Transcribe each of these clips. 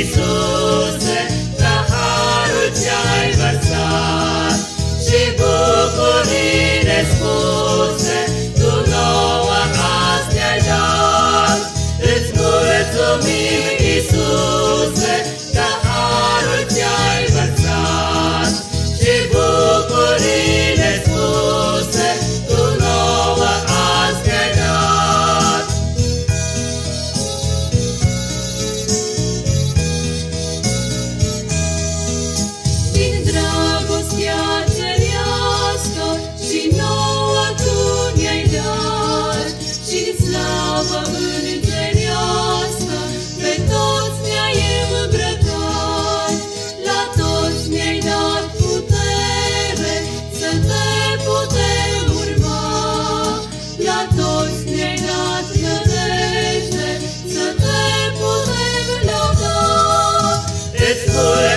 Jesús.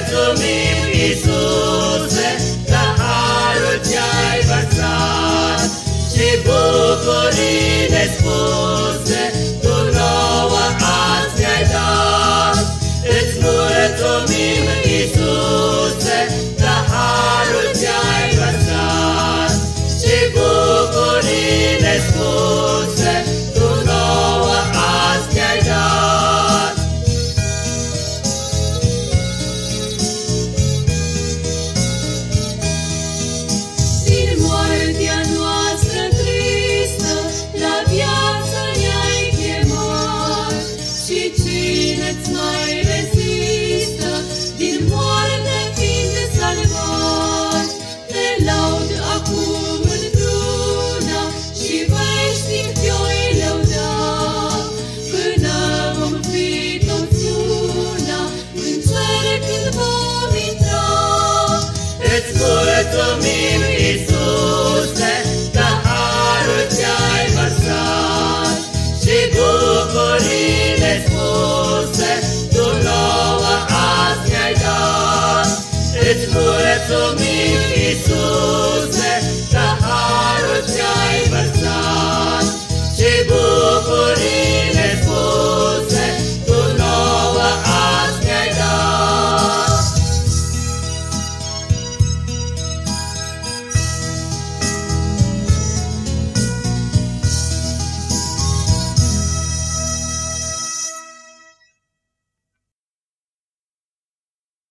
mulțumim, Iisuse, că harul ți-ai vărsat și bucurii. Mulțumim, Iisuse,